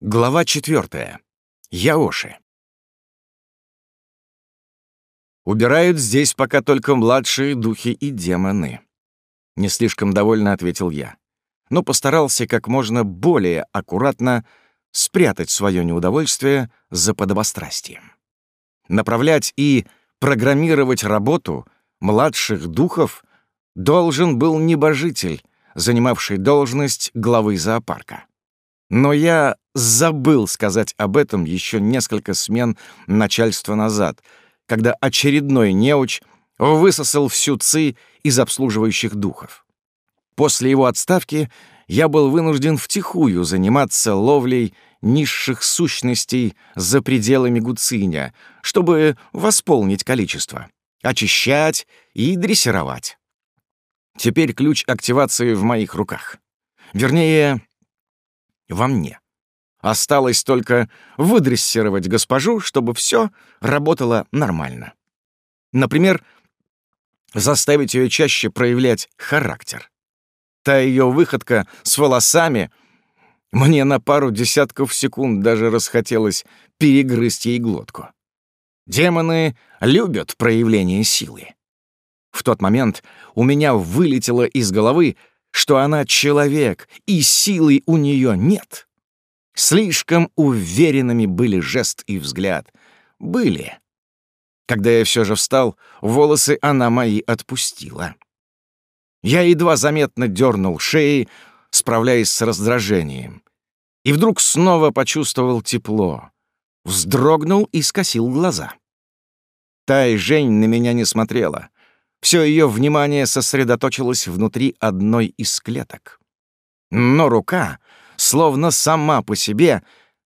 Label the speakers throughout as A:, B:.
A: Глава четвертая. Яоши. «Убирают здесь пока только младшие духи и демоны», — не слишком довольно ответил я, но постарался как можно более аккуратно спрятать свое неудовольствие за подобострастием. Направлять и программировать работу младших духов должен был небожитель, занимавший должность главы зоопарка. Но я забыл сказать об этом еще несколько смен начальства назад, когда очередной неуч высосал всю ци из обслуживающих духов. После его отставки я был вынужден втихую заниматься ловлей низших сущностей за пределами Гуциня, чтобы восполнить количество, очищать и дрессировать. Теперь ключ активации в моих руках. Вернее, во мне. Осталось только выдрессировать госпожу, чтобы все работало нормально. Например, заставить ее чаще проявлять характер. Та ее выходка с волосами мне на пару десятков секунд даже расхотелось перегрызть ей глотку. Демоны любят проявление силы. В тот момент у меня вылетело из головы, что она человек, и силы у нее нет. Слишком уверенными были жест и взгляд. Были. Когда я все же встал, волосы она мои отпустила. Я едва заметно дернул шеи, справляясь с раздражением. И вдруг снова почувствовал тепло. Вздрогнул и скосил глаза. Та и Жень на меня не смотрела. Все ее внимание сосредоточилось внутри одной из клеток. Но рука словно сама по себе,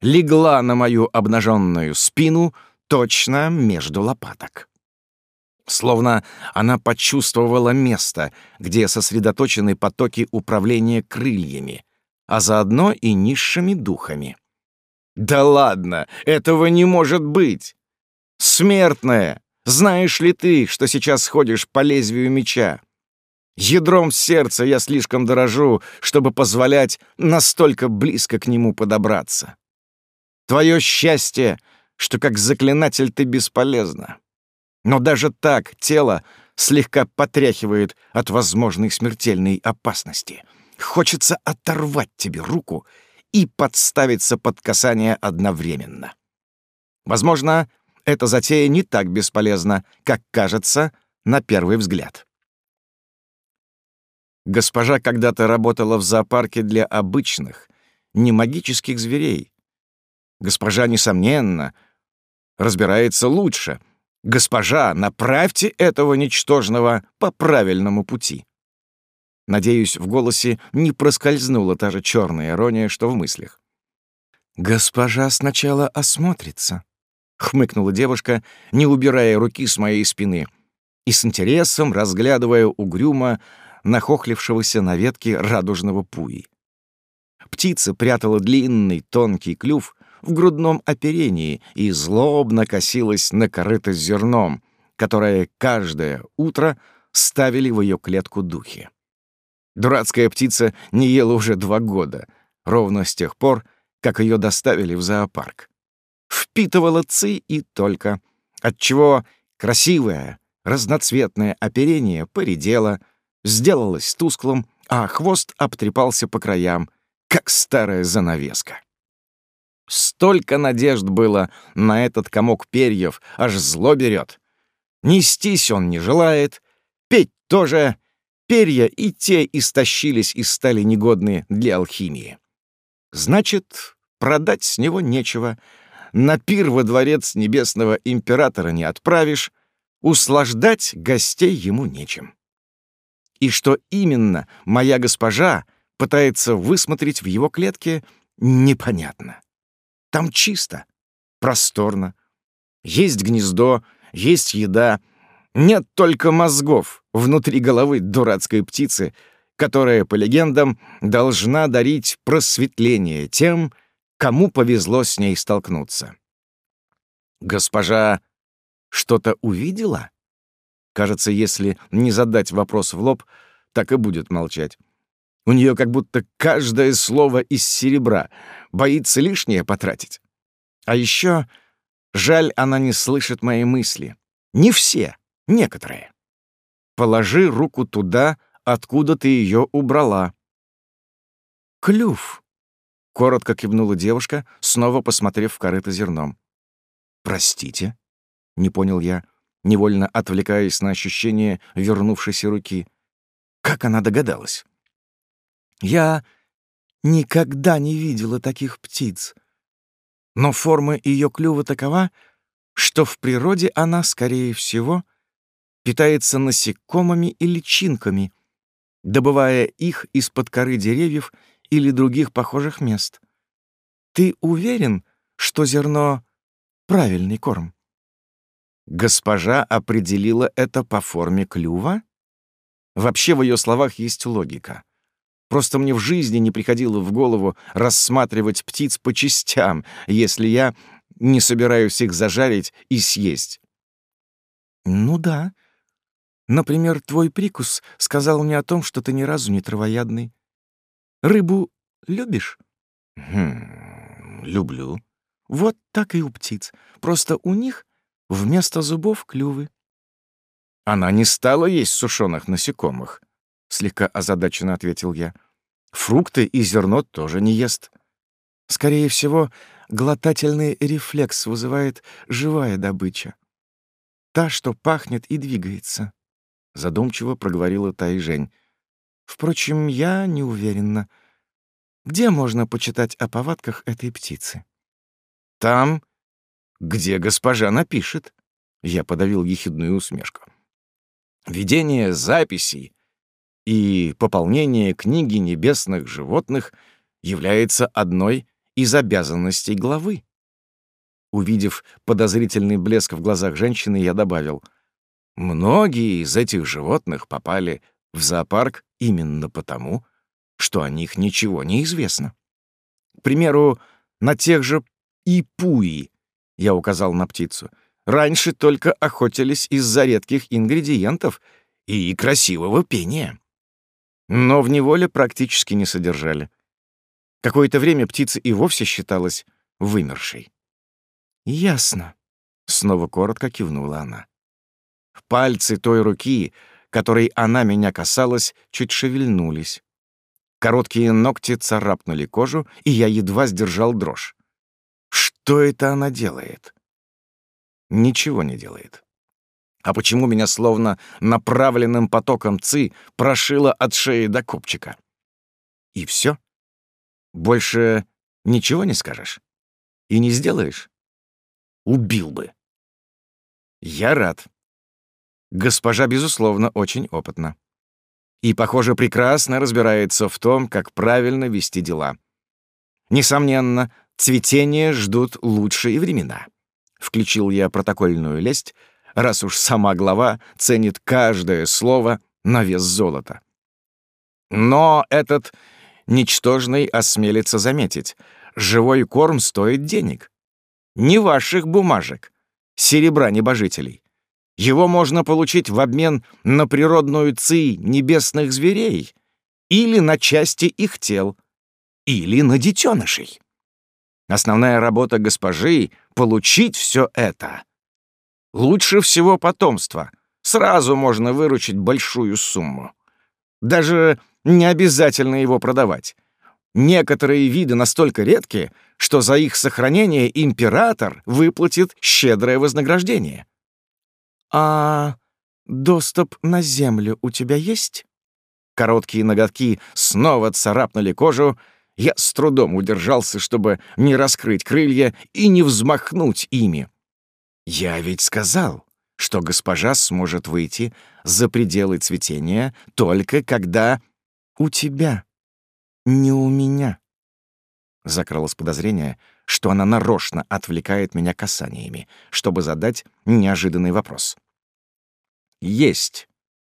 A: легла на мою обнаженную спину точно между лопаток. Словно она почувствовала место, где сосредоточены потоки управления крыльями, а заодно и низшими духами. «Да ладно, этого не может быть! Смертная! Знаешь ли ты, что сейчас ходишь по лезвию меча? Ядром сердца я слишком дорожу, чтобы позволять настолько близко к нему подобраться. Твое счастье, что как заклинатель ты бесполезна. Но даже так тело слегка потряхивает от возможной смертельной опасности. Хочется оторвать тебе руку и подставиться под касание одновременно. Возможно, эта затея не так бесполезна, как кажется на первый взгляд. Госпожа когда-то работала в зоопарке для обычных, не магических зверей. Госпожа, несомненно, разбирается лучше. Госпожа, направьте этого ничтожного по правильному пути. Надеюсь, в голосе не проскользнула та же черная ирония, что в мыслях. «Госпожа сначала осмотрится», — хмыкнула девушка, не убирая руки с моей спины, и с интересом, разглядывая угрюмо нахохлившегося на ветке радужного пуи. Птица прятала длинный тонкий клюв в грудном оперении и злобно косилась на корыто с зерном, которое каждое утро ставили в ее клетку духи. Дурацкая птица не ела уже два года, ровно с тех пор, как ее доставили в зоопарк. Впитывала ци и только, отчего красивое, разноцветное оперение поредело, сделалось тусклым, а хвост обтрепался по краям, как старая занавеска. Столько надежд было на этот комок перьев, аж зло берет. Нестись он не желает, петь тоже. Перья и те истощились и стали негодны для алхимии. Значит, продать с него нечего, на пир во дворец небесного императора не отправишь, услаждать гостей ему нечем и что именно моя госпожа пытается высмотреть в его клетке, непонятно. Там чисто, просторно. Есть гнездо, есть еда. Нет только мозгов внутри головы дурацкой птицы, которая, по легендам, должна дарить просветление тем, кому повезло с ней столкнуться. Госпожа что-то увидела? Кажется, если не задать вопрос в лоб, так и будет молчать. У нее как будто каждое слово из серебра, боится лишнее потратить. А еще жаль, она не слышит мои мысли. Не все, некоторые. Положи руку туда, откуда ты ее убрала. Клюв. Коротко кивнула девушка, снова посмотрев в корыто зерном. «Простите?» — не понял я, невольно отвлекаясь на ощущение вернувшейся руки. Как она догадалась? «Я никогда не видела таких птиц. Но форма ее клюва такова, что в природе она, скорее всего, питается насекомыми и личинками, добывая их из-под коры деревьев или других похожих мест. Ты уверен, что зерно — правильный корм? Госпожа определила это по форме клюва? Вообще в ее словах есть логика. Просто мне в жизни не приходило в голову рассматривать птиц по частям, если я не собираюсь их зажарить и съесть. Ну да. Например, твой прикус сказал мне о том, что ты ни разу не травоядный. Рыбу любишь? Хм, люблю. Вот так и у птиц. Просто у них вместо зубов клювы. Она не стала есть сушеных насекомых, слегка озадаченно ответил я. Фрукты и зерно тоже не ест. Скорее всего, глотательный рефлекс вызывает живая добыча. Та, что пахнет и двигается. Задумчиво проговорила та и Жень. Впрочем, я не уверена. Где можно почитать о повадках этой птицы? Там, где госпожа напишет. Я подавил ехидную усмешку. Ведение записей и пополнение книги небесных животных является одной из обязанностей главы. Увидев подозрительный блеск в глазах женщины, я добавил, «Многие из этих животных попали в зоопарк именно потому, что о них ничего не известно. К примеру, на тех же ипуи, я указал на птицу, раньше только охотились из-за редких ингредиентов и красивого пения. Но в неволе практически не содержали. Какое-то время птица и вовсе считалась вымершей. «Ясно», — снова коротко кивнула она. Пальцы той руки, которой она меня касалась, чуть шевельнулись. Короткие ногти царапнули кожу, и я едва сдержал дрожь. Что это она делает? Ничего не делает. А почему меня словно направленным потоком ци прошило от шеи до копчика? И все? Больше ничего не скажешь? И не сделаешь? Убил бы. Я рад. Госпожа, безусловно, очень опытна. И, похоже, прекрасно разбирается в том, как правильно вести дела. Несомненно, цветение ждут лучшие времена. Включил я протокольную лесть, раз уж сама глава ценит каждое слово на вес золота. Но этот ничтожный осмелится заметить, живой корм стоит денег. Не ваших бумажек, серебра небожителей. Его можно получить в обмен на природную ци небесных зверей или на части их тел, или на детенышей. Основная работа госпожи — получить все это. Лучше всего потомство. Сразу можно выручить большую сумму. Даже не обязательно его продавать. Некоторые виды настолько редкие, что за их сохранение император выплатит щедрое вознаграждение. «А доступ на землю у тебя есть?» Короткие ноготки снова царапнули кожу. Я с трудом удержался, чтобы не раскрыть крылья и не взмахнуть ими. «Я ведь сказал, что госпожа сможет выйти за пределы цветения только когда у тебя, не у меня». Закралось подозрение, что она нарочно отвлекает меня касаниями, чтобы задать неожиданный вопрос. «Есть,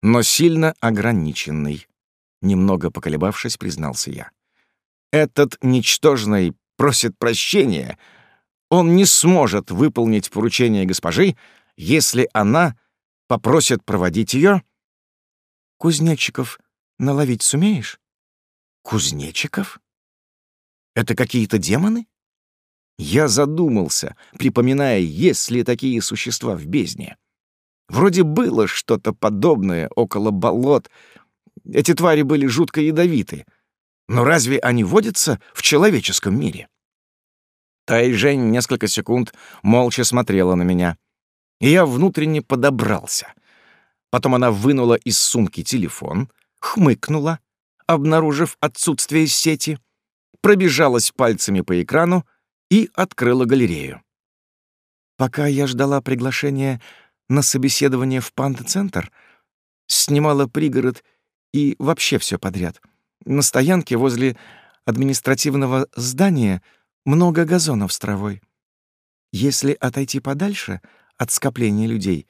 A: но сильно ограниченный», — немного поколебавшись, признался я. «Этот ничтожный просит прощения. Он не сможет выполнить поручение госпожи, если она попросит проводить ее. «Кузнечиков наловить сумеешь?» Кузнечиков? Это какие-то демоны? Я задумался, припоминая, есть ли такие существа в бездне. Вроде было что-то подобное около болот. Эти твари были жутко ядовиты. Но разве они водятся в человеческом мире? Та и Жень несколько секунд молча смотрела на меня. И я внутренне подобрался. Потом она вынула из сумки телефон, хмыкнула, обнаружив отсутствие сети, пробежалась пальцами по экрану и открыла галерею. Пока я ждала приглашения на собеседование в панда-центр, снимала пригород и вообще все подряд. На стоянке возле административного здания много газонов с травой. Если отойти подальше от скопления людей,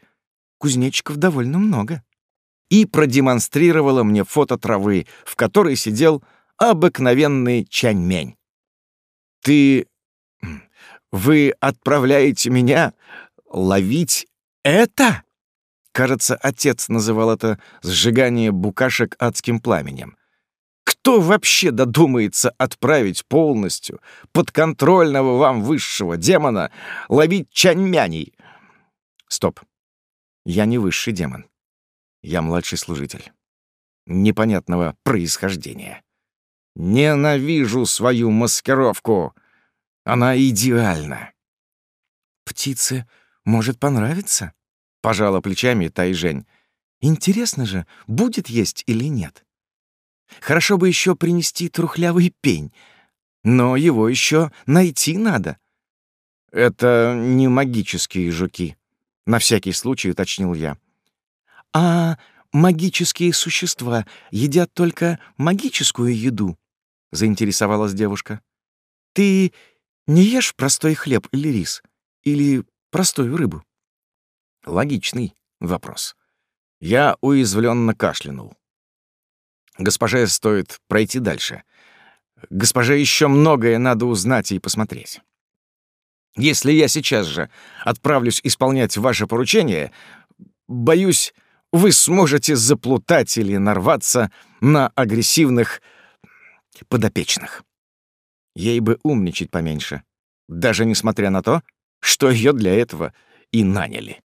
A: кузнечиков довольно много. И продемонстрировала мне фото травы, в которой сидел обыкновенный чаньмень. «Ты... вы отправляете меня ловить это?» Кажется, отец называл это сжигание букашек адским пламенем. Кто вообще додумается отправить полностью подконтрольного вам высшего демона ловить чаньмяней? Стоп. Я не высший демон. Я младший служитель. Непонятного происхождения. Ненавижу свою маскировку. Она идеальна. Птице может понравиться? Пожала плечами Тайжень. Интересно же, будет есть или нет. Хорошо бы еще принести трухлявый пень, но его еще найти надо. Это не магические жуки, на всякий случай уточнил я. А магические существа едят только магическую еду? — заинтересовалась девушка. «Ты не ешь простой хлеб или рис? Или простую рыбу?» Логичный вопрос. Я уязвленно кашлянул. Госпоже стоит пройти дальше. Госпоже еще многое надо узнать и посмотреть. Если я сейчас же отправлюсь исполнять ваше поручение, боюсь, вы сможете заплутать или нарваться на агрессивных подопечных. Ей бы умничать поменьше, даже несмотря на то, что ее для этого и наняли.